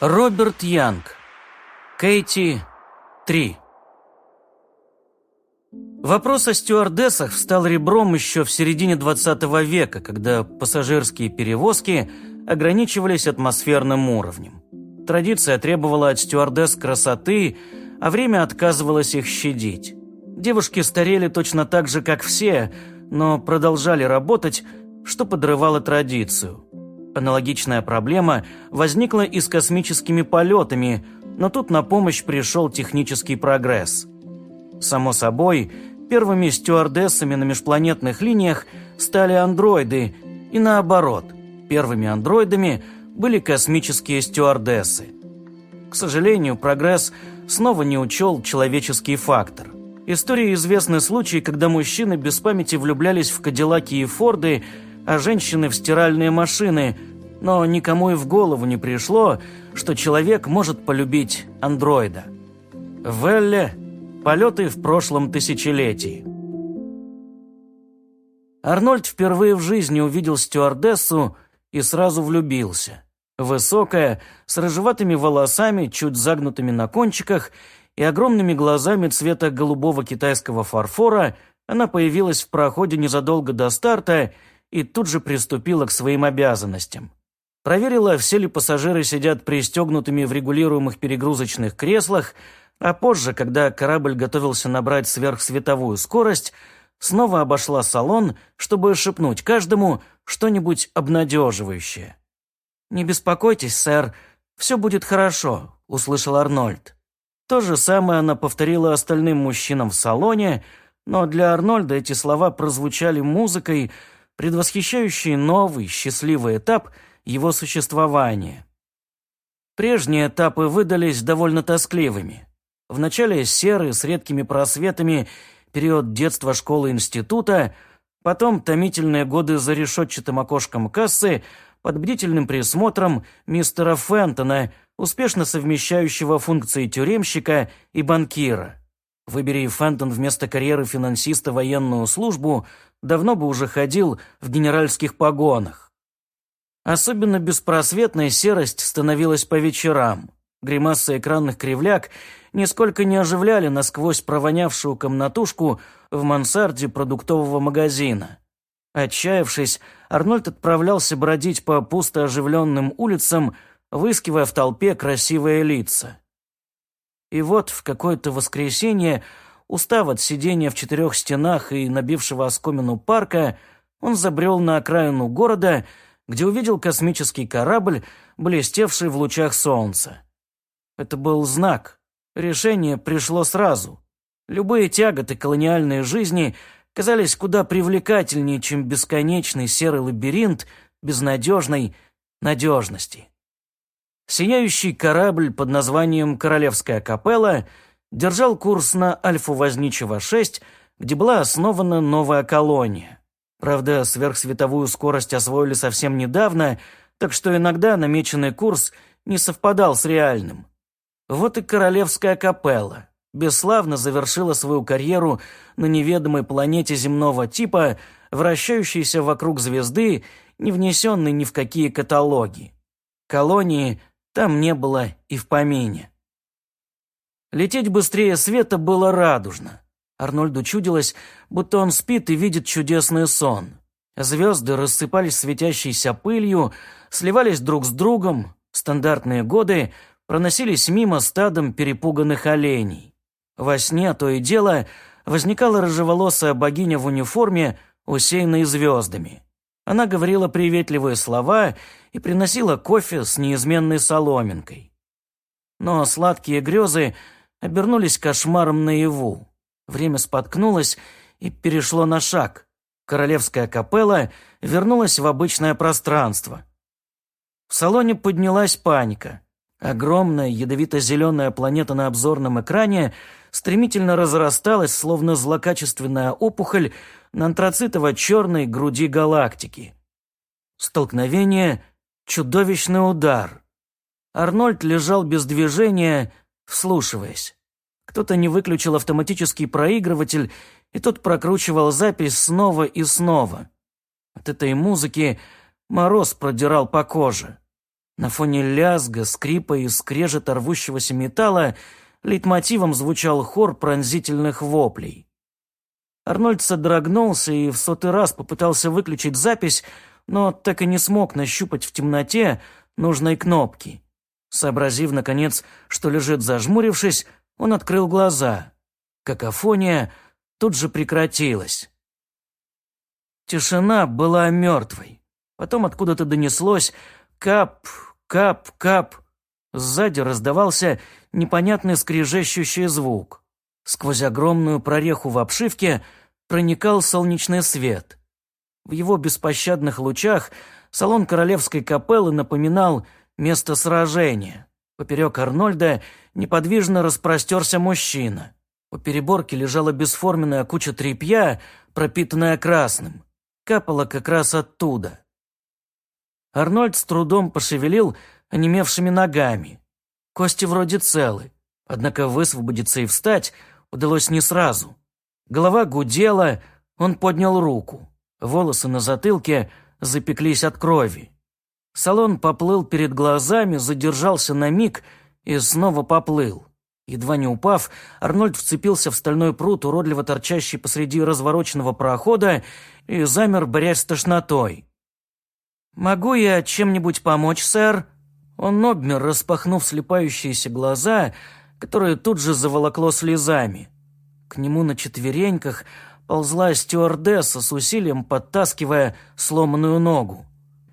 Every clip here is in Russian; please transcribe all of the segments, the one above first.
Роберт Янг. Кейти 3. Вопрос о стюардессах встал ребром еще в середине 20 века, когда пассажирские перевозки ограничивались атмосферным уровнем. Традиция требовала от стюардесс красоты, а время отказывалось их щадить. Девушки старели точно так же, как все, но продолжали работать, что подрывало традицию. Аналогичная проблема возникла и с космическими полетами, но тут на помощь пришел технический прогресс. Само собой, первыми стюардессами на межпланетных линиях стали андроиды, и наоборот, первыми андроидами были космические стюардессы. К сожалению, прогресс снова не учел человеческий фактор. Истории известны случаи, когда мужчины без памяти влюблялись в Кадиллаки и Форды, а женщины в стиральные машины, но никому и в голову не пришло, что человек может полюбить андроида. Велле – полеты в прошлом тысячелетии. Арнольд впервые в жизни увидел стюардессу и сразу влюбился. Высокая, с рыжеватыми волосами, чуть загнутыми на кончиках и огромными глазами цвета голубого китайского фарфора, она появилась в проходе незадолго до старта и тут же приступила к своим обязанностям. Проверила, все ли пассажиры сидят пристегнутыми в регулируемых перегрузочных креслах, а позже, когда корабль готовился набрать сверхсветовую скорость, снова обошла салон, чтобы шепнуть каждому что-нибудь обнадеживающее. «Не беспокойтесь, сэр, все будет хорошо», — услышал Арнольд. То же самое она повторила остальным мужчинам в салоне, но для Арнольда эти слова прозвучали музыкой, предвосхищающей новый, счастливый этап его существования. Прежние этапы выдались довольно тоскливыми. Вначале серый, с редкими просветами, период детства школы института, потом томительные годы за решетчатым окошком кассы под бдительным присмотром мистера Фентона – успешно совмещающего функции тюремщика и банкира. Выбери Фентон вместо карьеры финансиста военную службу, давно бы уже ходил в генеральских погонах. Особенно беспросветная серость становилась по вечерам. Гримасы экранных кривляк нисколько не оживляли насквозь провонявшую комнатушку в мансарде продуктового магазина. Отчаявшись, Арнольд отправлялся бродить по пусто оживленным улицам, выискивая в толпе красивые лица. И вот в какое-то воскресенье, устав от сидения в четырех стенах и набившего оскомину парка, он забрел на окраину города, где увидел космический корабль, блестевший в лучах солнца. Это был знак. Решение пришло сразу. Любые тяготы колониальной жизни казались куда привлекательнее, чем бесконечный серый лабиринт безнадежной надежности. Сияющий корабль под названием «Королевская капелла» держал курс на Альфу Возничего-6, где была основана новая колония. Правда, сверхсветовую скорость освоили совсем недавно, так что иногда намеченный курс не совпадал с реальным. Вот и Королевская капелла бесславно завершила свою карьеру на неведомой планете земного типа, вращающейся вокруг звезды, не внесенной ни в какие каталоги. Колонии там не было и в помине. Лететь быстрее света было радужно. Арнольду чудилось, будто он спит и видит чудесный сон. Звезды рассыпались светящейся пылью, сливались друг с другом, стандартные годы проносились мимо стадом перепуганных оленей. Во сне то и дело возникала рыжеволосая богиня в униформе, усеянной звездами. Она говорила приветливые слова и приносила кофе с неизменной соломинкой. Но сладкие грезы обернулись кошмаром наяву. Время споткнулось и перешло на шаг. Королевская капелла вернулась в обычное пространство. В салоне поднялась паника. Огромная ядовито-зеленая планета на обзорном экране стремительно разрасталась, словно злокачественная опухоль на антрацитово-черной груди галактики. Столкновение — чудовищный удар. Арнольд лежал без движения, вслушиваясь. Кто-то не выключил автоматический проигрыватель, и тот прокручивал запись снова и снова. От этой музыки мороз продирал по коже. На фоне лязга, скрипа и скрежета рвущегося металла лейтмотивом звучал хор пронзительных воплей. Арнольд содрогнулся и в сотый раз попытался выключить запись, но так и не смог нащупать в темноте нужной кнопки. Сообразив, наконец, что лежит зажмурившись, он открыл глаза. Какофония тут же прекратилась. Тишина была мертвой. Потом откуда-то донеслось «кап, кап, кап». Сзади раздавался непонятный скрежещущий звук. Сквозь огромную прореху в обшивке проникал солнечный свет. В его беспощадных лучах салон королевской капеллы напоминал место сражения. Поперек Арнольда неподвижно распростерся мужчина. У переборки лежала бесформенная куча тряпья, пропитанная красным. Капала как раз оттуда. Арнольд с трудом пошевелил онемевшими ногами. Кости вроде целы, однако высвободиться и встать удалось не сразу. Голова гудела, он поднял руку. Волосы на затылке запеклись от крови. Салон поплыл перед глазами, задержался на миг и снова поплыл. Едва не упав, Арнольд вцепился в стальной пруд, уродливо торчащий посреди развороченного прохода, и замер, борясь с тошнотой. «Могу я чем-нибудь помочь, сэр?» Он обмер, распахнув слепающиеся глаза, которые тут же заволокло слезами. К нему на четвереньках ползла стюардесса с усилием подтаскивая сломанную ногу.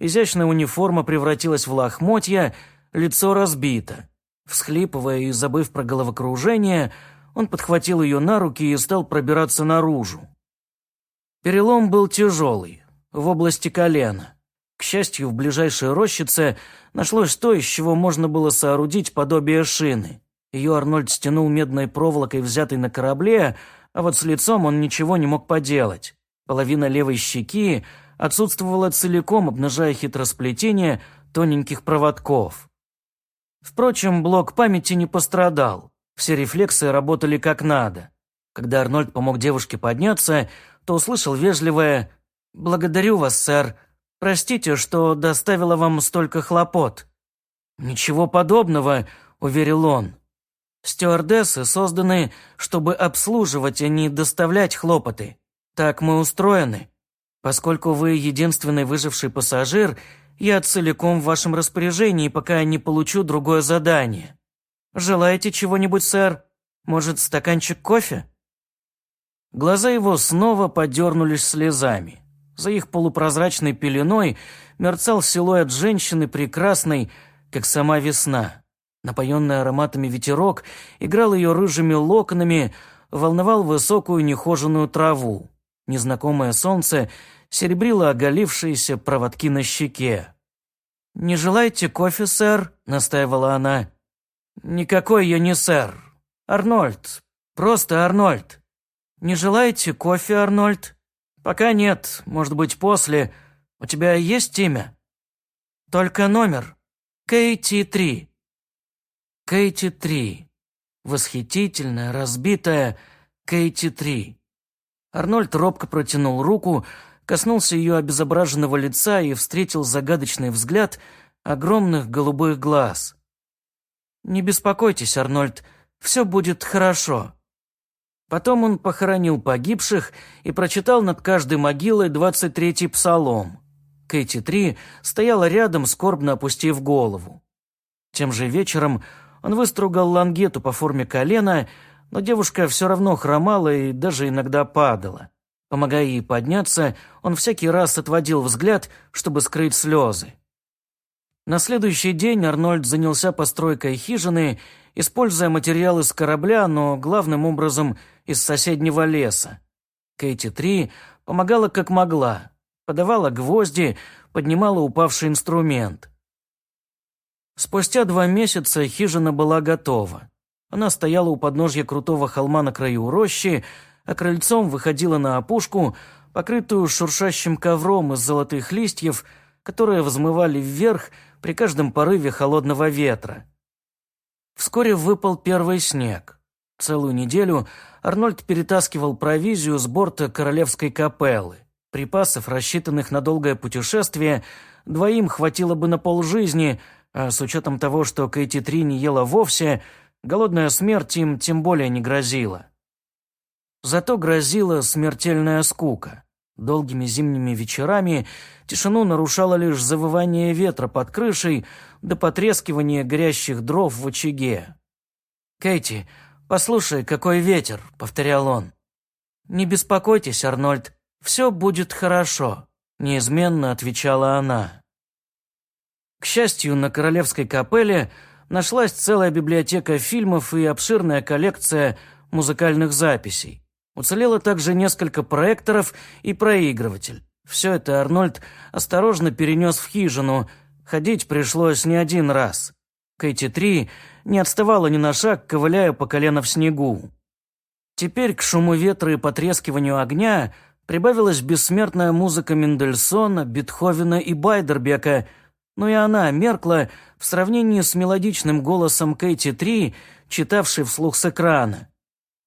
Изящная униформа превратилась в лохмотья, лицо разбито. Всхлипывая и забыв про головокружение, он подхватил ее на руки и стал пробираться наружу. Перелом был тяжелый, в области колена. К счастью, в ближайшей рощице нашлось то, из чего можно было соорудить подобие шины. Ее Арнольд стянул медной проволокой, взятой на корабле, а вот с лицом он ничего не мог поделать. Половина левой щеки отсутствовала целиком, обнажая хитросплетение тоненьких проводков. Впрочем, блок памяти не пострадал. Все рефлексы работали как надо. Когда Арнольд помог девушке подняться, то услышал вежливое «Благодарю вас, сэр. Простите, что доставила вам столько хлопот». «Ничего подобного», — уверил он. «Стюардессы созданы, чтобы обслуживать, а не доставлять хлопоты. Так мы устроены. Поскольку вы единственный выживший пассажир, я целиком в вашем распоряжении, пока не получу другое задание. Желаете чего-нибудь, сэр? Может, стаканчик кофе?» Глаза его снова подернулись слезами. За их полупрозрачной пеленой мерцал силуэт женщины прекрасной, как сама весна. Напоенный ароматами ветерок играл ее рыжими локонами, волновал высокую нехоженную траву. Незнакомое солнце серебрило оголившиеся проводки на щеке. «Не желаете кофе, сэр?» — настаивала она. «Никакой я не сэр. Арнольд. Просто Арнольд. Не желаете кофе, Арнольд?» «Пока нет, может быть, после. У тебя есть имя?» «Только номер. Кейти-3». Кейти-3. Восхитительная, разбитая Кейти-3. Арнольд робко протянул руку, коснулся ее обезображенного лица и встретил загадочный взгляд огромных голубых глаз. «Не беспокойтесь, Арнольд, все будет хорошо», Потом он похоронил погибших и прочитал над каждой могилой двадцать третий псалом. Кэти-3 стояла рядом, скорбно опустив голову. Тем же вечером он выстругал лангету по форме колена, но девушка все равно хромала и даже иногда падала. Помогая ей подняться, он всякий раз отводил взгляд, чтобы скрыть слезы. На следующий день Арнольд занялся постройкой хижины, используя материалы с корабля, но главным образом из соседнего леса. Кэти-3 помогала как могла, подавала гвозди, поднимала упавший инструмент. Спустя два месяца хижина была готова. Она стояла у подножья крутого холма на краю рощи, а крыльцом выходила на опушку, покрытую шуршащим ковром из золотых листьев, которые взмывали вверх при каждом порыве холодного ветра. Вскоре выпал первый снег. Целую неделю Арнольд перетаскивал провизию с борта королевской капеллы. Припасов, рассчитанных на долгое путешествие, двоим хватило бы на полжизни, а с учетом того, что Кэти Три не ела вовсе, голодная смерть им тем более не грозила. Зато грозила смертельная скука. Долгими зимними вечерами тишину нарушало лишь завывание ветра под крышей до потрескивания горящих дров в очаге. «Кэти, послушай, какой ветер», — повторял он. «Не беспокойтесь, Арнольд, все будет хорошо», — неизменно отвечала она. К счастью, на Королевской капелле нашлась целая библиотека фильмов и обширная коллекция музыкальных записей. Уцелело также несколько проекторов и проигрыватель. Все это Арнольд осторожно перенес в хижину. Ходить пришлось не один раз. Кэти-3 не отставала ни на шаг, ковыляя по колено в снегу. Теперь к шуму ветра и потрескиванию огня прибавилась бессмертная музыка Мендельсона, Бетховена и Байдербека, но и она меркла в сравнении с мелодичным голосом Кэти-3, читавшей вслух с экрана.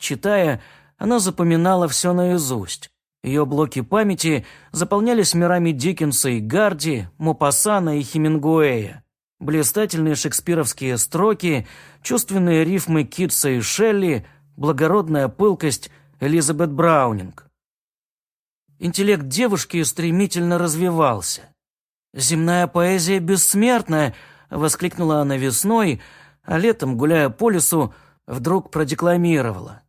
Читая, она запоминала все наизусть. Ее блоки памяти заполнялись мирами Диккенса и Гарди, Мопассана и Хемингуэя. Блистательные шекспировские строки, чувственные рифмы Китса и Шелли, благородная пылкость Элизабет Браунинг. Интеллект девушки стремительно развивался. «Земная поэзия бессмертная!» — воскликнула она весной, а летом, гуляя по лесу, вдруг продекламировала.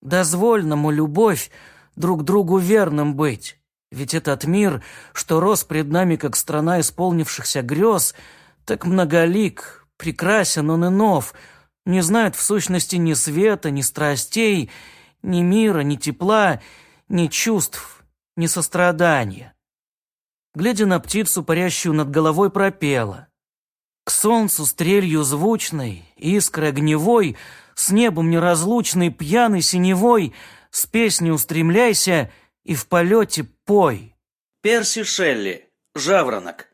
Дозвольному любовь, друг другу верным быть. Ведь этот мир, что рос пред нами, как страна исполнившихся грез, так многолик, прекрасен он и нов, не знает в сущности ни света, ни страстей, ни мира, ни тепла, ни чувств, ни сострадания. Глядя на птицу, парящую над головой, пропела. К солнцу стрелью звучной, искрой огневой — с небом неразлучный, пьяный синевой, с песней устремляйся и в полете пой. Перси Шелли, Жаворонок.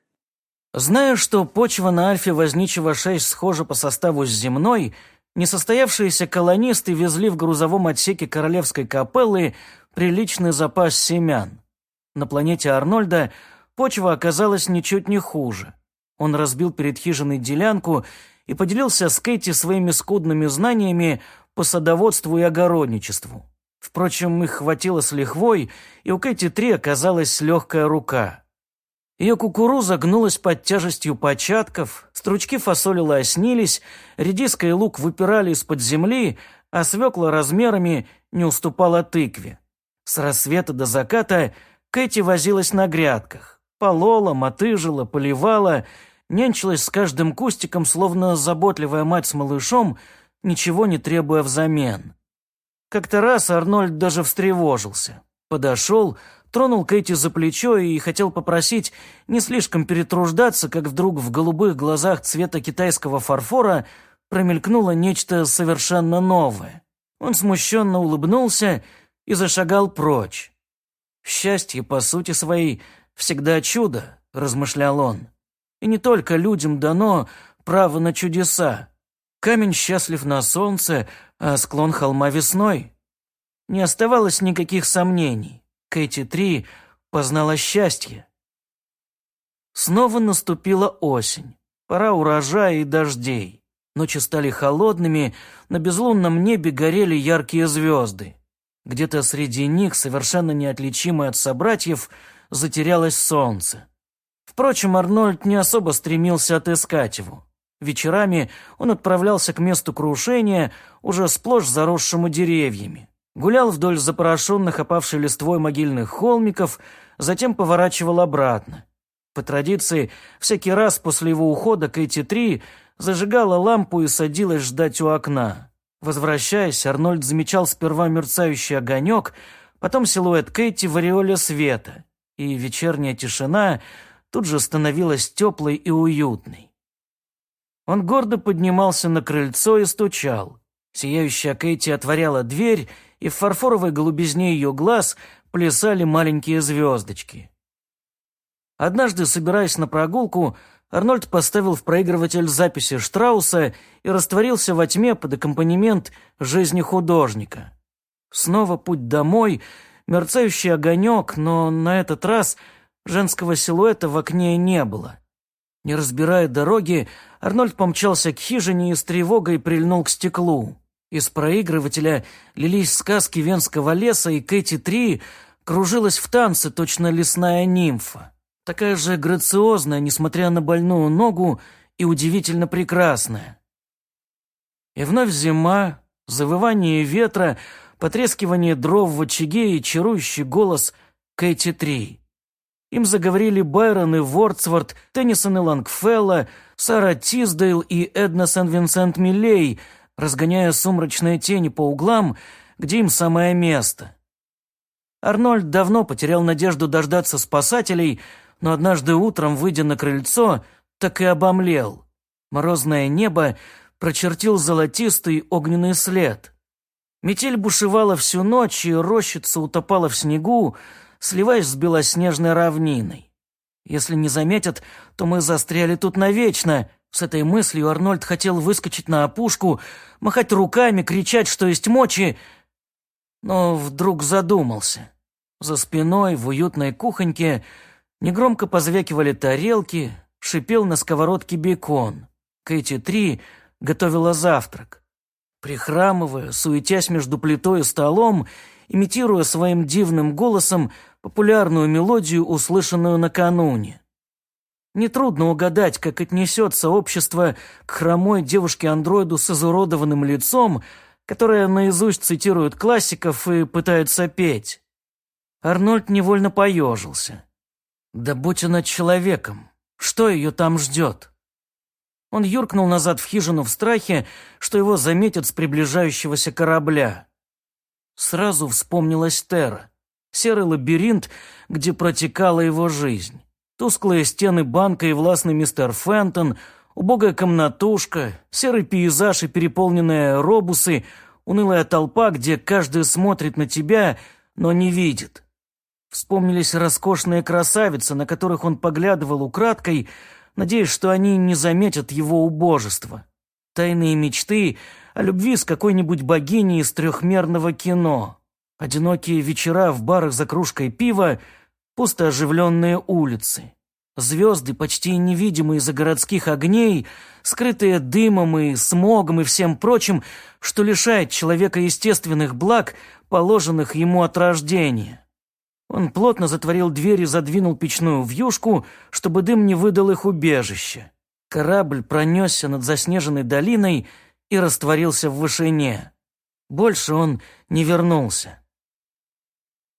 Зная, что почва на Альфе Возничего 6 схожа по составу с земной, несостоявшиеся колонисты везли в грузовом отсеке Королевской капеллы приличный запас семян. На планете Арнольда почва оказалась ничуть не хуже. Он разбил перед хижиной делянку и поделился с Кэти своими скудными знаниями по садоводству и огородничеству. Впрочем, их хватило с лихвой, и у Кэти три оказалась легкая рука. Ее кукуруза гнулась под тяжестью початков, стручки фасоли лоснились, редиска и лук выпирали из-под земли, а свекла размерами не уступала тыкве. С рассвета до заката Кэти возилась на грядках. Полола, мотыжила, поливала нянчилась с каждым кустиком, словно заботливая мать с малышом, ничего не требуя взамен. Как-то раз Арнольд даже встревожился. Подошел, тронул Кэти за плечо и хотел попросить не слишком перетруждаться, как вдруг в голубых глазах цвета китайского фарфора промелькнуло нечто совершенно новое. Он смущенно улыбнулся и зашагал прочь. «Счастье, по сути своей, всегда чудо», — размышлял он. И не только людям дано право на чудеса. Камень счастлив на солнце, а склон холма весной. Не оставалось никаких сомнений. Кэти-3 познала счастье. Снова наступила осень. Пора урожая и дождей. Ночи стали холодными, на безлунном небе горели яркие звезды. Где-то среди них, совершенно неотличимое от собратьев, затерялось солнце. Впрочем, Арнольд не особо стремился отыскать его. Вечерами он отправлялся к месту крушения, уже сплошь заросшему деревьями. Гулял вдоль запорошенных опавшей листвой могильных холмиков, затем поворачивал обратно. По традиции, всякий раз после его ухода Кэти-3 зажигала лампу и садилась ждать у окна. Возвращаясь, Арнольд замечал сперва мерцающий огонек, потом силуэт Кэти в ореоле света, и вечерняя тишина тут же становилась теплой и уютной. Он гордо поднимался на крыльцо и стучал. Сияющая Кэти отворяла дверь, и в фарфоровой голубизне ее глаз плясали маленькие звездочки. Однажды, собираясь на прогулку, Арнольд поставил в проигрыватель записи Штрауса и растворился во тьме под аккомпанемент жизни художника. Снова путь домой, мерцающий огонек, но на этот раз — Женского силуэта в окне не было. Не разбирая дороги, Арнольд помчался к хижине и с тревогой прильнул к стеклу. Из проигрывателя лились сказки венского леса, и Кэти-3 кружилась в танце, точно лесная нимфа. Такая же грациозная, несмотря на больную ногу, и удивительно прекрасная. И вновь зима, завывание ветра, потрескивание дров в очаге и чарующий голос Кэти-3. Им заговорили Байрон и Вордсворт, Теннисон и Лангфелла, Сара Тиздейл и Эдна Сен-Винсент Миллей, разгоняя сумрачные тени по углам, где им самое место. Арнольд давно потерял надежду дождаться спасателей, но однажды утром, выйдя на крыльцо, так и обомлел. Морозное небо прочертил золотистый огненный след. Метель бушевала всю ночь, и рощица утопала в снегу, сливаясь с белоснежной равниной. Если не заметят, то мы застряли тут навечно. С этой мыслью Арнольд хотел выскочить на опушку, махать руками, кричать, что есть мочи, но вдруг задумался. За спиной в уютной кухоньке негромко позвякивали тарелки, шипел на сковородке бекон. Кэти-3 готовила завтрак. Прихрамывая, суетясь между плитой и столом, имитируя своим дивным голосом популярную мелодию, услышанную накануне. Нетрудно угадать, как отнесется общество к хромой девушке-андроиду с изуродованным лицом, которая наизусть цитирует классиков и пытается петь. Арнольд невольно поежился. Да будь она человеком, что ее там ждет? Он юркнул назад в хижину в страхе, что его заметят с приближающегося корабля. Сразу вспомнилась Терра, серый лабиринт, где протекала его жизнь. Тусклые стены банка и властный мистер Фентон, убогая комнатушка, серый пейзаж и переполненные робусы, унылая толпа, где каждый смотрит на тебя, но не видит. Вспомнились роскошные красавицы, на которых он поглядывал украдкой, надеясь, что они не заметят его убожества. Тайные мечты о любви с какой-нибудь богиней из трехмерного кино. Одинокие вечера в барах за кружкой пива, пусто оживленные улицы. Звезды, почти невидимые из-за городских огней, скрытые дымом и смогом и всем прочим, что лишает человека естественных благ, положенных ему от рождения. Он плотно затворил дверь и задвинул печную вьюшку, чтобы дым не выдал их убежище. Корабль пронесся над заснеженной долиной и растворился в вышине. Больше он не вернулся.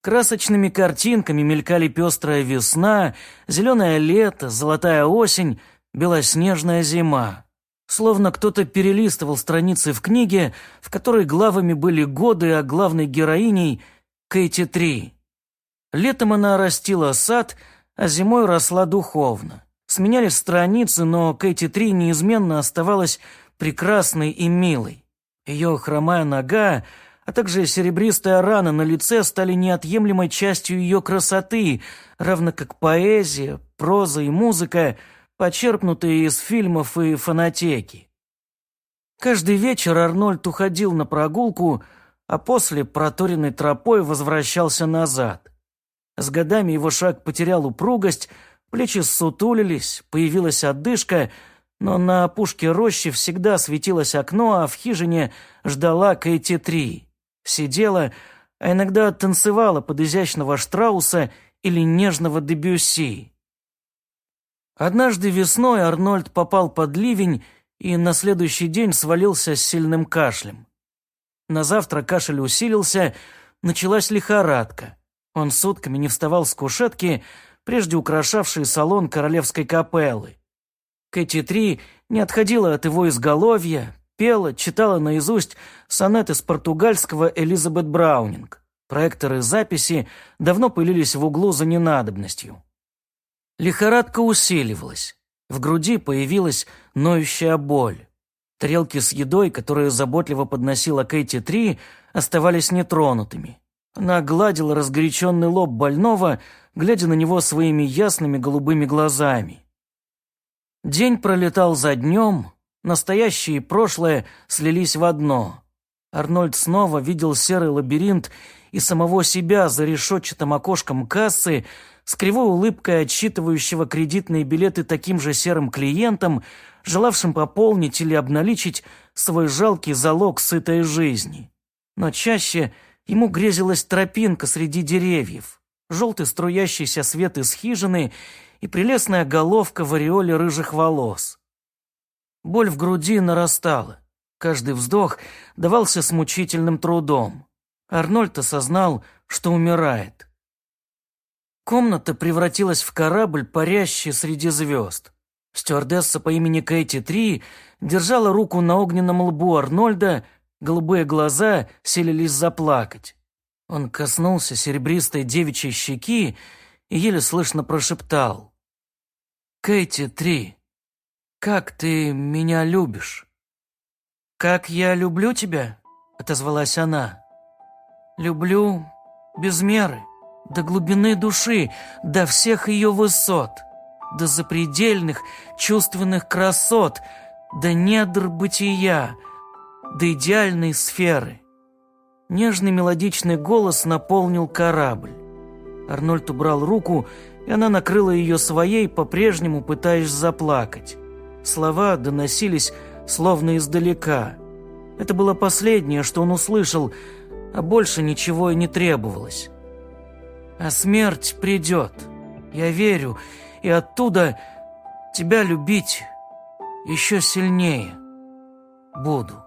Красочными картинками мелькали пестрая весна, зеленое лето, золотая осень, белоснежная зима. Словно кто-то перелистывал страницы в книге, в которой главами были годы, а главной героиней — Кэти-3. Летом она растила сад, а зимой росла духовно. Сменялись страницы, но Кэти-3 неизменно оставалась прекрасной и милой. Ее хромая нога, а также серебристая рана на лице стали неотъемлемой частью ее красоты, равно как поэзия, проза и музыка, почерпнутые из фильмов и фонотеки. Каждый вечер Арнольд уходил на прогулку, а после проторенной тропой возвращался назад. С годами его шаг потерял упругость, плечи ссутулились, появилась отдышка, но на опушке рощи всегда светилось окно, а в хижине ждала Кэти-3. Сидела, а иногда танцевала под изящного Штрауса или нежного Дебюсси. Однажды весной Арнольд попал под ливень и на следующий день свалился с сильным кашлем. На завтра кашель усилился, началась лихорадка. Он сутками не вставал с кушетки, прежде украшавшей салон королевской капеллы. Кэти-3 не отходила от его изголовья, пела, читала наизусть сонет из португальского Элизабет Браунинг. Проекторы записи давно пылились в углу за ненадобностью. Лихорадка усиливалась. В груди появилась ноющая боль. Тарелки с едой, которые заботливо подносила Кэти-3, оставались нетронутыми. Она гладила разгоряченный лоб больного, глядя на него своими ясными голубыми глазами. День пролетал за днем, настоящее и прошлое слились в одно. Арнольд снова видел серый лабиринт и самого себя за решетчатым окошком кассы с кривой улыбкой отсчитывающего кредитные билеты таким же серым клиентам, желавшим пополнить или обналичить свой жалкий залог сытой жизни. Но чаще ему грезилась тропинка среди деревьев, желтый струящийся свет из хижины и прелестная головка в ореоле рыжих волос. Боль в груди нарастала. Каждый вздох давался с мучительным трудом. Арнольд осознал, что умирает. Комната превратилась в корабль, парящий среди звезд. Стюардесса по имени Кэти Три держала руку на огненном лбу Арнольда, голубые глаза селились заплакать. Он коснулся серебристой девичьей щеки и еле слышно прошептал. «Кэти Три, как ты меня любишь?» «Как я люблю тебя?» — отозвалась она. «Люблю без меры, до глубины души, до всех ее высот, до запредельных чувственных красот, до недр бытия, до идеальной сферы». Нежный мелодичный голос наполнил корабль. Арнольд убрал руку, и она накрыла ее своей, по-прежнему пытаясь заплакать. Слова доносились словно издалека. Это было последнее, что он услышал, а больше ничего и не требовалось. А смерть придет, я верю, и оттуда тебя любить еще сильнее буду.